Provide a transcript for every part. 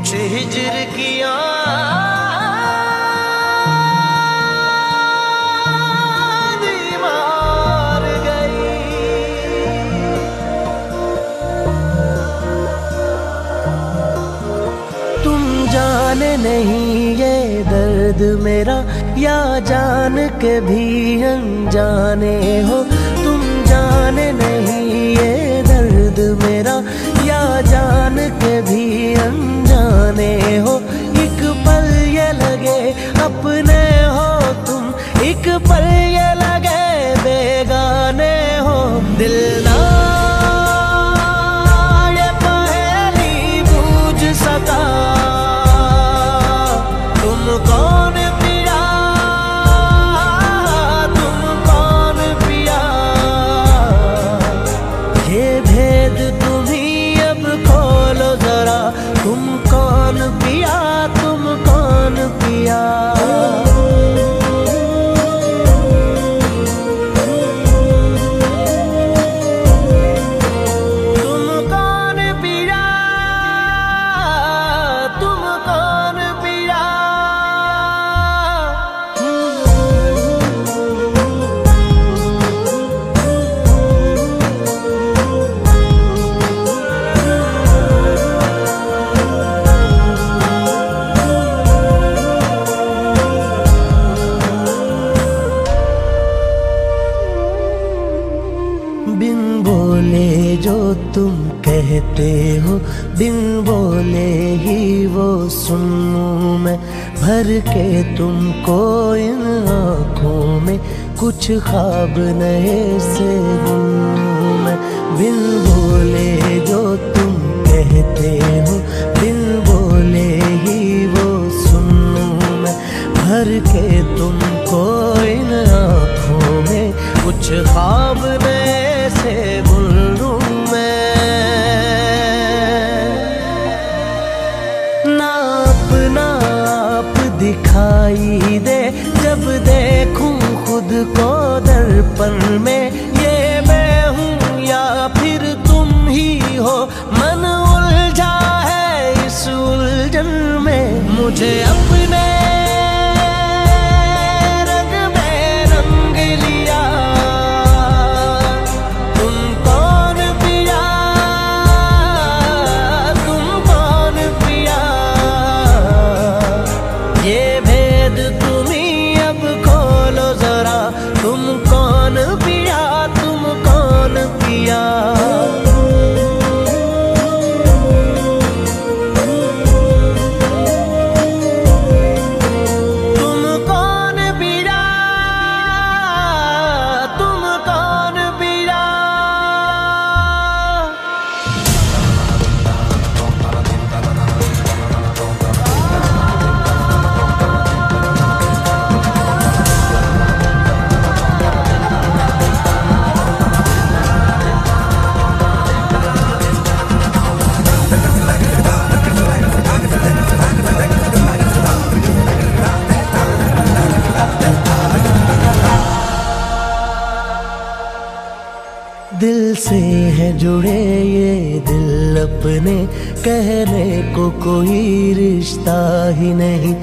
कुछ हिजर किया। तुम जाने नहीं ये दर्द मेरा, या जान के भी अनजाने हो। तुम जाने नहीं दर्द मेरा, या जान के भी अनजाने हो। एक पल ये लगे, अपने हो तुम। एक पल ये बिन बोले जो तुम कहते हो, बिन बोले ही वो सुनूं मैं। भर के तुमको इन आँखों में कुछ ख्वाब नए से हूँ मैं। बिन बोले जो तुम कहते हो दिखाई दे जब देखूँ खुद को दर्पण में। दिल से है जुड़े ये दिल अपने कहने को कोई रिश्ता ही नहीं।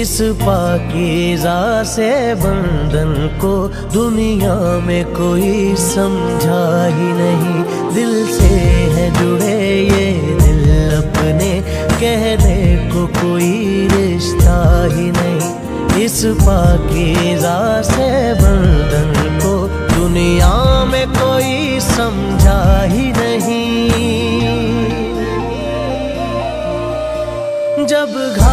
इस पाकीज़ा से बंधन को दुनिया में कोई समझा ही नहीं। दिल से है जुड़े ये दिल अपने कहने को कोई रिश्ता ही नहीं। इस पाकीज़ा से बंधन नहीं जब